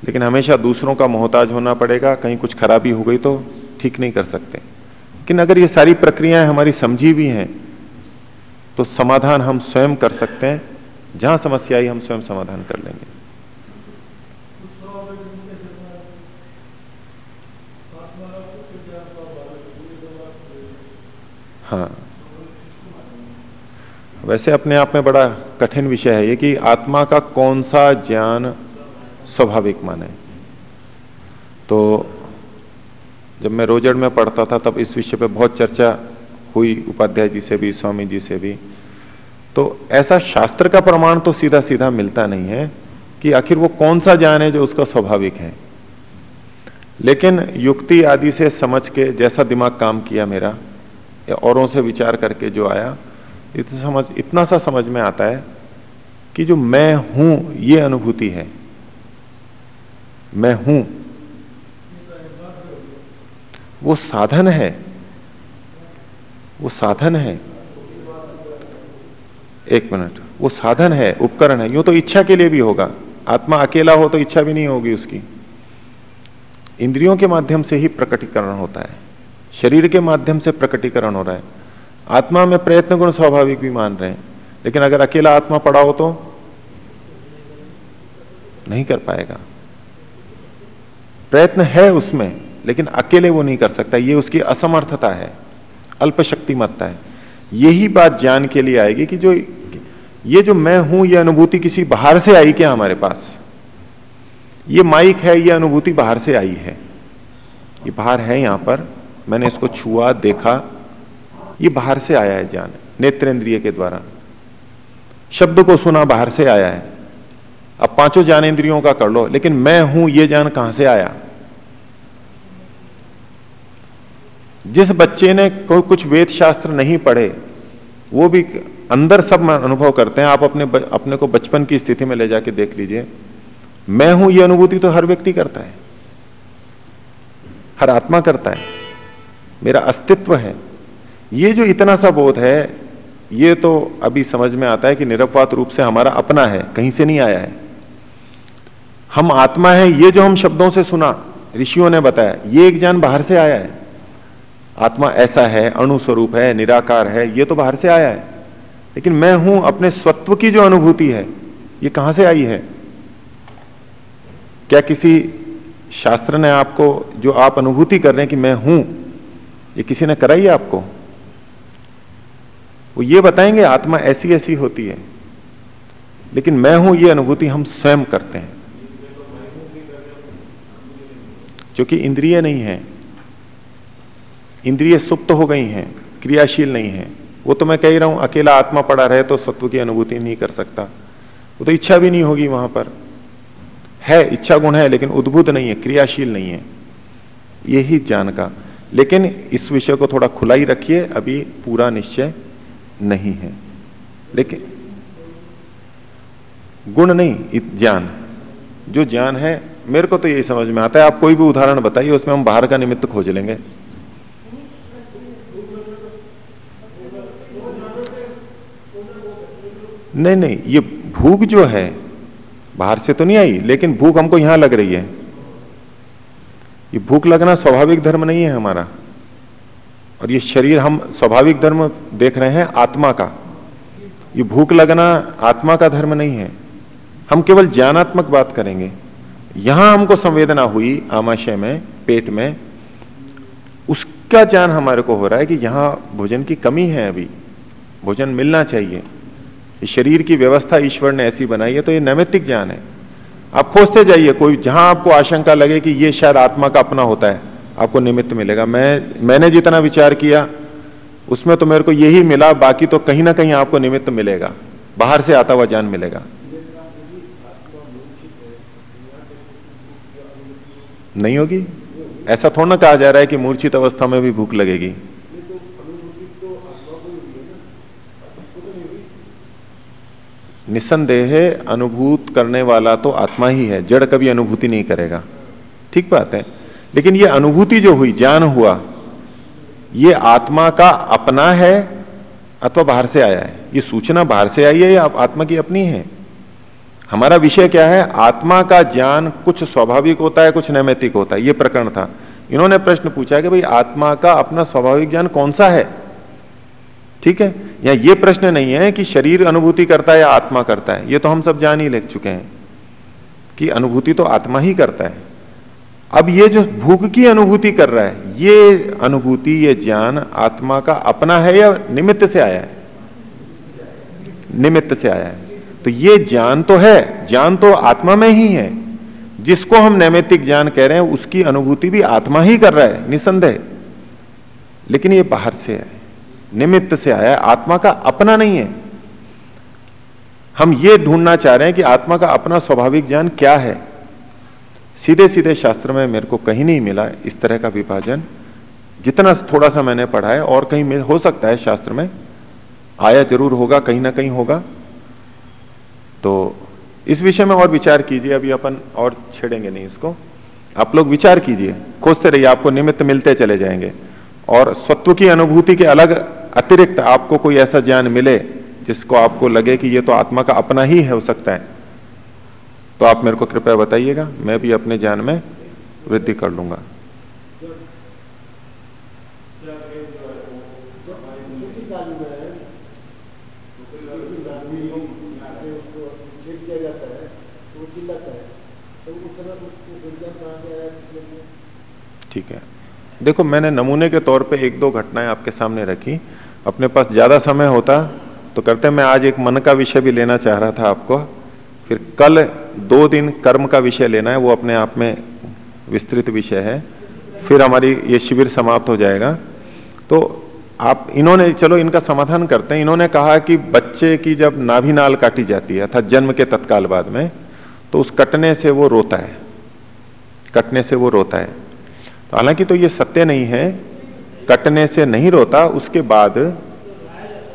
लेकिन हमेशा दूसरों का मोहताज होना पड़ेगा, कहीं कुछ खराबी हो गई तो ठीक नहीं कर सकते। लेकिन अगर ये सारी प्रक्रियाएँ हमारी समझी भी हैं तो समाधान हम स्वयं कर सकते हैं जहाँ समस्या आई, हम स्वयं समाधान कर लेंगे। हाँ। वैसे अपने आप में बड़ा कठिन विषय है ये कि आत्मा का कौन सा ज्ञान स्वाभाविक माने। तो जब मैं रोजड़ में पढ़ता था, तब इस विषय पे बहुत चर्चा हुई, उपाध्याय जी से भी, स्वामी जी से भी। तो ऐसा शास्त्र का प्रमाण तो सीधा सीधा मिलता नहीं है कि आखिर वो कौन सा ज्ञान है जो उसका स्वाभाविक है। लेकिन युक्ति आदि से समझ के जैसा दिमाग काम किया मेरा, या औरों से विचार करके जो आया, इतना समझ, इतना सा समझ में आता है कि जो मैं हूँ, ये अनुभूति है। मैं हूँ। वो साधन है। वो साधन है। एक मिनट। वो साधन है, उपकरण है, यूँ तो इच्छा के लिए भी होगा। आत्मा अकेला हो तो इच्छा भी नहीं होगी उसकी। इंद्रियों के माध्यम से ही प्रकटीकरण होता है। शरीर के माध्यम से प्रकटीकरण हो रहा है। आत्मा में प्रयत्न गुण स्वाभाविक भी मान रहे हैं। लेकिन अगर अकेला आत्मा पड़ा हो तो? नहीं कर पाएगा। प्रयत्न है उसमें, लेकिन अकेले वो नहीं कर सकता। ये उसकी असमर्थता है। अल्प शक्तिमत्ता है। यही बात ज्ञान के लिए आएगी कि जो, ये जो मैं हूँ, ये अनुभूति किसी बाहर से आई क्या हमारे पास? ये माइक है, ये अनुभूति बाहर से आई है। ये बाहर है यहाँ पर, मैंने इसको छुआ, देखा, ये बाहर से आया है ज्ञान, नेत्रेंद्रिय के द्वारा। शब्द को सुना, बाहर से आया है। अब पाँचों ज्ञानेन्द्रियों का कर लो, लेकिन मैं हूँ, ये ज्ञान कहाँ से आया? जिस बच्चे ने कोई कुछ वेद शास्त्र नहीं पढ़े, वो भी अंदर सब अनुभव करते हैं। आप अपने अपने को बचपन की स्थिति में ले जाके देख लीजिए। मैं हूँ, ये अनुभूति तो हर व्यक्ति करता है। हर आत्मा करता है। मेरा अस्तित्व है। ये जो इतना सा बोध है, ये तो अभी समझ में आता है कि निरपवाद रूप से हमारा अपना है, कहीं से नहीं आया है। हम आत्मा है, ये जो हम शब्दों से सुना, ऋषियों ने बताया, ये एक ज्ञान बाहर से आया है। आत्मा ऐसा है, अणुस्वरूप है, निराकार है, ये तो बाहर से आया है। लेकिन मैं हूँ अपने स्वत्व की जो अनुभूति है, ये कहाँ से आई है? क्या किसी शास्त्र ने आपको, जो आप अनुभूति कर रहे हैं कि मैं हूँ, ये किसी ने कराई आपको? वो ये बताएँगे, आत्मा ऐसी ऐसी होती है। लेकिन मैं हूँ, ये अनुभूति हम स्वयं करते हैं। क्योंकि इंद्रिय नहीं है। इंद्रिय सुप्त हो गई हैं, क्रियाशील नहीं है। वो तो मैं कह रहा हूँ, अकेला आत्मा पड़ा रहे तो सत्व की अनुभूति नहीं कर सकता। वो तो इच्छा भी नहीं होगी वहाँ पर। है, इच्छा गुण है, लेकिन उद्भुत नहीं है, क्रियाशील नहीं है। यही ज्ञान का। लेकिन इस विषय को थोड़ा खुला ही रखिए, अभी पूरा निश्चय नहीं है। लेकिन गुण नहीं ज्ञान। जो ज्ञान है, मेरे को तो यही समझ में आता है। आप कोई भी उदाहरण बताइए, उसमें हम बाहर का निमित्त खोज लेंगे। नहीं नहीं, ये भूख जो है, बाहर से तो नहीं आई, लेकिन भूख हमको यहाँ लग रही है। ये भूख लगना स्वाभाविक धर्म नहीं है हमारा। और ये शरीर हम स्वाभाविक धर्म देख रहे हैं, आत्मा का। ये भूख लगना आत्मा का धर्म नहीं है। हम केवल ज्ञानात्मक बात करेंगे। यहाँ हमको संवेदना हुई आमाशय में, पेट में। उसका ज्ञान हमारे को हो रहा है कि यहाँ भोजन की कमी है अभी। भोजन मिलना चाहिए। शरीर की व्यवस्था ईश्वर ने ऐसी बनाई है तो ये नैमित्तिक ज्ञान है। आप खोजते जाइए, कोई जहाँ आपको आशंका लगे कि ये शायद आत्मा का अपना होता है, आपको निमित्त मिलेगा। मैं, मैंने जितना विचार किया, उसमें तो मेरे को यही मिला, बाकी तो कहीं ना कहीं आपको निमित्त मिलेगा। बाहर से आता हुआ ज्ञान मिलेगा। नहीं होगी? ऐसा थोड़ा ना कहा जा रहा है कि मूर्छित अवस्था में भी भूख लगेगी। निसंदेह अनुभूत करने वाला तो आत्मा ही है, जड़ कभी अनुभूति नहीं करेगा। ठीक बात है। लेकिन ये अनुभूति जो हुई, ज्ञान हुआ, ये आत्मा का अपना है अथवा बाहर से आया है? ये सूचना बाहर से आई है या आत्मा की अपनी है? हमारा विषय क्या है? आत्मा का ज्ञान कुछ स्वाभाविक होता है, कुछ नैमितिक होता है। ये प्रकरण था। इन्होंने प्रश्न पूछा कि भाई, आत्मा का अपना स्वाभाविक ज्ञान कौन सा है? ठीक है? या ये प्रश्न नहीं है कि शरीर अनुभूति करता है या आत्मा करता है? ये तो हम सब जान ही ले चुके हैं कि अनुभूति तो आत्मा ही करता है। अब ये जो भूख की अनुभूति कर रहा है, ये अनुभूति, ये ज्ञान आत्मा का अपना है या निमित्त से आया है? निमित्त से आया है। तो ये ज्ञान तो है, ज्ञान तो आत्मा में ही है। जिसको हम नैमित्तिक ज्ञान कह रहे हैं, उसकी अनुभूति भी आत्मा ही कर रहा है, निसंदेह। लेकिन ये बाहर से है। निमित्त से आया है आत्मा का अपना नहीं है। हम ये ढूंढना चाह रहे हैं कि आत्मा का अपना स्वाभाविक ज्ञान क्या है। सीधे सीधे शास्त्र में मेरे को कहीं नहीं मिला इस तरह का विभाजन। जितना थोड़ा सा मैंने पढ़ा है और कहीं हो सकता है शास्त्र में, आया ज़रूर होगा, कहीं ना कहीं होगा। तो इस विषय में और विचार कीजिए, अभी अपन और छेड़ेंगे नहीं इसको। आप लोग विचार कीजिए, खोजते रहिए, आपको निमित्त मिलते चले जाएँगे। और स्वत्व की अनुभूति के अलग अतिरिक्त आपको कोई ऐसा ज्ञान मिले जिसको आपको लगे कि ये तो आत्मा का अपना ही है सकता है। तो आप मेरे को कृपया बताइएगा, मैं भी अपने ज्ञान में वृद्धि कर लूँगा। ठीक है। देखो, मैंने नमूने के तौर पे एक दो घटनाएँ आपके सामने रखी। अपने पास ज़्यादा समय होता तो करते, मैं आज एक मन का विषय भी लेना चाह रहा था आपको। फिर कल दो दिन कर्म का विषय लेना है, वो अपने आप में विस्तृत विषय है। फिर हमारी ये शिविर समाप्त हो जाएगा। तो आप इन्होंने, चलो इनका समाधान करते हैं। इन्होंने कहा कि बच्चे की जब नाभि नाल काटी जाती है, अर्थात जन्म के तत्काल बाद में तो उस कटने से वो रोता है। कटने से वो रोता है। तो हालाँकि तो ये सत्य नहीं है कटने से नहीं रोता, उसके बाद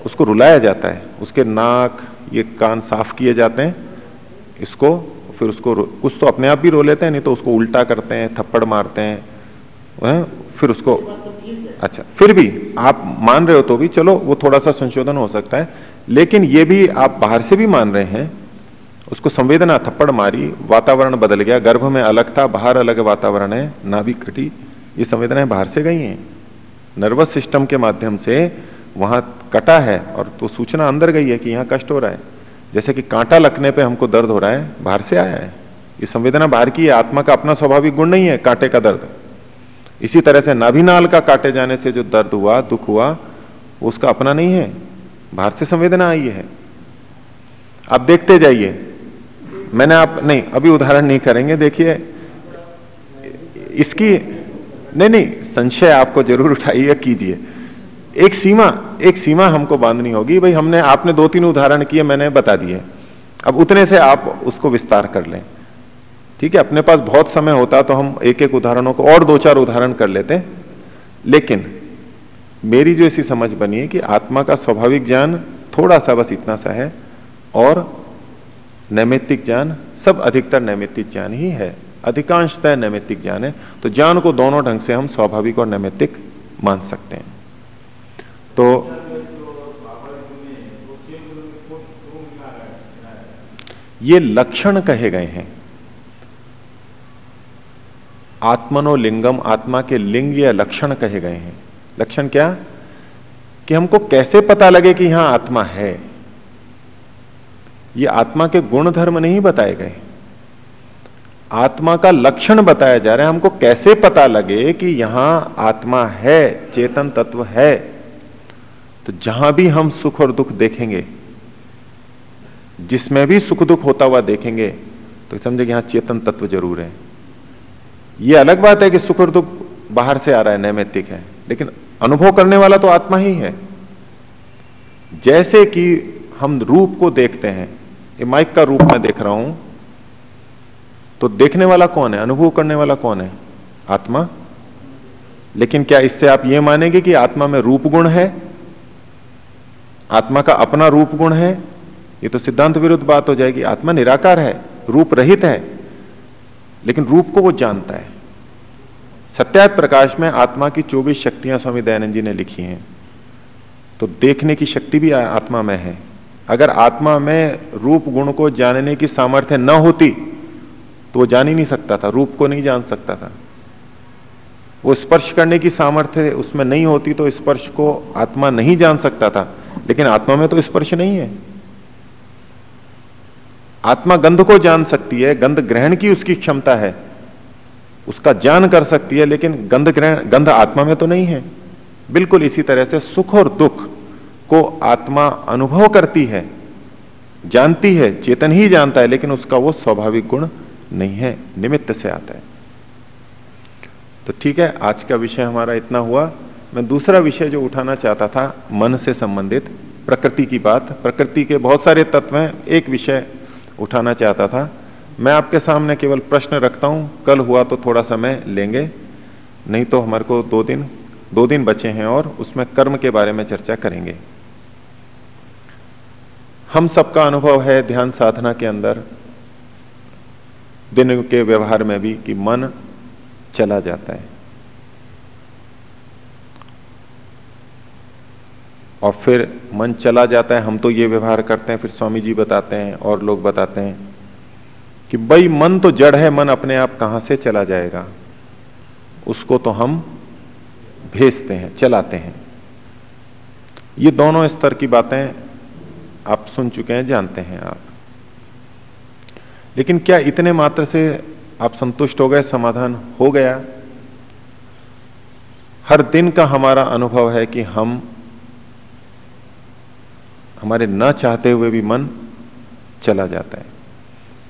उसको रुलाया जाता है। उसके नाक, ये कान साफ़ किए जाते हैं। इसको फिर उसको कुछ तो अपने आप भी रो लेते हैं, नहीं तो उसको उल्टा करते हैं, थप्पड़ मारते हैं, है? फिर उसको अच्छा फिर भी आप मान रहे हो तो भी, चलो, वो थोड़ा सा संशोधन हो सकता है। लेकिन ये भी आप बाहर से भी मान रहे हैं, उसको संवेदना, थप्पड़ मारी, वातावरण बदल गया, गर्भ में अलग था, बाहर अलग वातावरण है, नाभिक कटी ये संवेदनाएँ बाहर से गई हैं। नर्वस सिस्टम के माध्यम से वहाँ कटा है और तो सूचना अंदर गई है कि यहाँ कष्ट हो रहा है। जैसे कि कांटा लगने पे हमको दर्द हो रहा है, बाहर से आया है। ये संवेदना बाहर की है, आत्मा का अपना स्वाभाविक गुण नहीं है, कांटे का दर्द। इसी तरह से नाभिनाल का काटे जाने से जो दर्द हुआ, दुख हुआ, उसका अपना नहीं है। बाहर से संवेदना आई है। आप देखते जाइए। मैंने आप, नहीं, अभी उदाहरण नहीं करेंगे, देखिए। इसकी, नहीं नहीं संशय आपको ज़रूर उठाइए, कीजिए। एक सीमा एक सीमा हमको बांधनी होगी, भाई हमने, आपने दो तीन उदाहरण किए, मैंने बता दिए। अब उतने से आप उसको विस्तार कर लें। ठीक है, अपने पास बहुत समय होता तो हम एक एक उदाहरणों को और दो चार उदाहरण कर लेते। लेकिन मेरी जो ऐसी समझ बनी है कि आत्मा का स्वाभाविक ज्ञान थोड़ा सा बस इतना सा है, और नैमित्तिक ज्ञान सब अधिकतर नैमित्तिक ज्ञान ही है। अधिकांशतः नैमित्तिक ज्ञान है तो ज्ञान को दोनों ढंग से हम स्वाभाविक और नैमित्तिक मान सकते हैं। तो ये लक्षण कहे गए हैं। आत्मनो लिंगम, आत्मा के लिंग या लक्षण कहे गए हैं। लक्षण क्या? कि हमको कैसे पता लगे कि यहाँ आत्मा है? ये आत्मा के गुण धर्म नहीं बताए गए। आत्मा का लक्षण बताया जा रहा है, हमको कैसे पता लगे कि यहाँ आत्मा है, चेतन तत्व है? तो जहाँ भी हम सुख और दुख देखेंगे, जिसमें भी सुख दुख होता हुआ देखेंगे तो समझे यहाँ चेतन तत्व ज़रूर है। यह अलग बात है कि सुख और दुख बाहर से आ रहा है, नैमित्तिक है। लेकिन अनुभव करने वाला तो आत्मा ही है। जैसे कि हम रूप को देखते हैं, ये माइक का रूप मैं देख रहा हूँ तो देखने वाला कौन है? अनुभव करने वाला कौन है? आत्मा। लेकिन क्या इससे आप यह मानेंगे कि आत्मा में रूप गुण है? आत्मा का अपना रूप गुण है? ये तो सिद्धांत विरुद्ध बात हो जाएगी। आत्मा निराकार है, रूप रहित है, लेकिन रूप को वो जानता है। सत्यात प्रकाश में आत्मा की 24 शक्तियाँ स्वामी दयानंद जी ने लिखी हैं। तो देखने की शक्ति भी आत्मा में है। अगर आत्मा में रूप गुण को जानने की सामर्थ्य न होती तो वो जान ही नहीं सकता था, रूप को नहीं जान सकता था। वो स्पर्श करने की सामर्थ्य उसमें नहीं होती तो स्पर्श को आत्मा नहीं जान सकता था, लेकिन आत्मा में तो स्पर्श नहीं है। आत्मा गंध को जान सकती है, गंध ग्रहण की उसकी क्षमता है, उसका ज्ञान कर सकती है, लेकिन गंध ग्रहण, गंध आत्मा में तो नहीं है। बिल्कुल इसी तरह से सुख और दुख को आत्मा अनुभव करती है, जानती है, चेतन ही जानता है, लेकिन उसका वो स्वाभाविक गुण नहीं है, निमित्त से आता है। तो ठीक है, आज का विषय हमारा इतना हुआ। मैं दूसरा विषय जो उठाना चाहता था, मन से संबंधित, प्रकृति की बात। प्रकृति के बहुत सारे तत्व हैं, एक विषय उठाना चाहता था। मैं आपके सामने केवल प्रश्न रखता हूँ, कल हुआ तो थोड़ा समय लेंगे, नहीं तो हमारे को दो दिन दो दिन बचे हैं और उसमें कर्म के बारे में चर्चा करेंगे। हम सबका अनुभव है ध्यान साधना के अंदर। दिन के व्यवहार में भी कि मन चला जाता है। और फिर मन चला जाता है, हम तो ये व्यवहार करते हैं, फिर स्वामी जी बताते हैं, और लोग बताते हैं कि भाई मन तो जड़ है, मन अपने आप कहाँ से चला जाएगा? उसको तो हम भेजते हैं, चलाते हैं। ये दोनों स्तर की बातें आप सुन चुके हैं, जानते हैं आप। लेकिन क्या इतने मात्र से आप संतुष्ट हो गए, समाधान हो गया? हर दिन का हमारा अनुभव है कि हम, हमारे न चाहते हुए भी मन चला जाता है।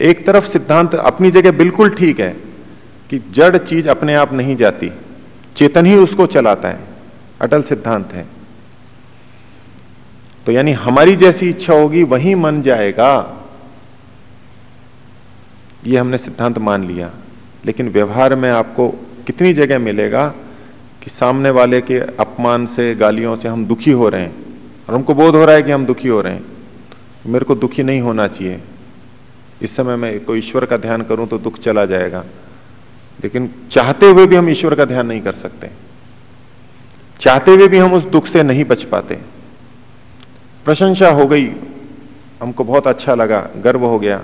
एक तरफ़ सिद्धांत अपनी जगह बिल्कुल ठीक है कि जड़ चीज़ अपने आप नहीं जाती, चेतन ही उसको चलाता है। अटल सिद्धांत है। तो यानी हमारी जैसी इच्छा होगी, वही मन जाएगा। ये हमने सिद्धांत मान लिया। लेकिन व्यवहार में आपको कितनी जगह मिलेगा कि सामने वाले के अपमान से, गालियों से हम दुखी हो रहे हैं और हमको बोध हो रहा है कि हम दुखी हो रहे हैं। मेरे को दुखी नहीं होना चाहिए। इस समय मैं कोई ईश्वर का ध्यान करूँ तो दुख चला जाएगा। लेकिन चाहते हुए भी हम ईश्वर का ध्यान नहीं कर सकते। चाहते हुए भी हम उस दुख से नहीं बच पाते। प्रशंसा हो गई। हमको बहुत अच्छा लगा। गर्व हो गया।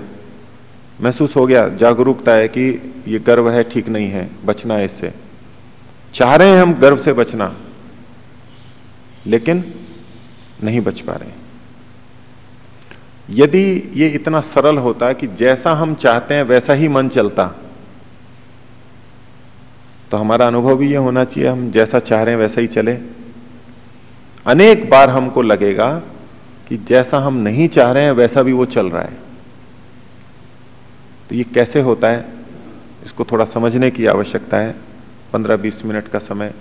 महसूस हो गया, जागरूकता है कि ये गर्व है, ठीक नहीं है, बचना है इससे। चाह रहे हैं हम गर्व से बचना, लेकिन नहीं बच पा रहे यदि ये इतना सरल होता कि जैसा हम चाहते हैं, वैसा ही मन चलता तो हमारा अनुभव भी ये होना चाहिए, हम जैसा चाह रहे हैं, वैसा ही चले। अनेक बार हमको लगेगा कि जैसा हम नहीं चाह रहे हैं, वैसा भी वो चल रहा है। तो ये कैसे होता है? इसको थोड़ा समझने की आवश्यकता है। पंद्रह बीस मिनट का समय।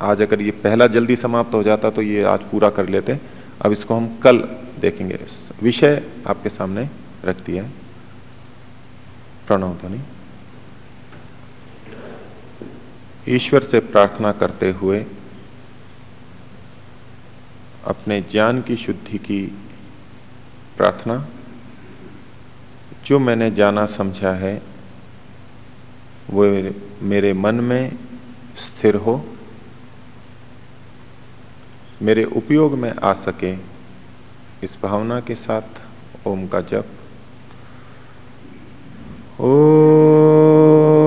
आज अगर ये पहला जल्दी समाप्त हो जाता तो ये आज पूरा कर लेते। अब इसको हम कल देखेंगे। विषय आपके सामने रख दिया है। प्रणव ध्वनि। ईश्वर से प्रार्थना करते हुए अपने ज्ञान की शुद्धि की प्रार्थना जो मैंने जाना समझा है, वो मेरे मन में स्थिर हो, मेरे उपयोग में आ सके इस भावना के साथ। ओम का जप। ओ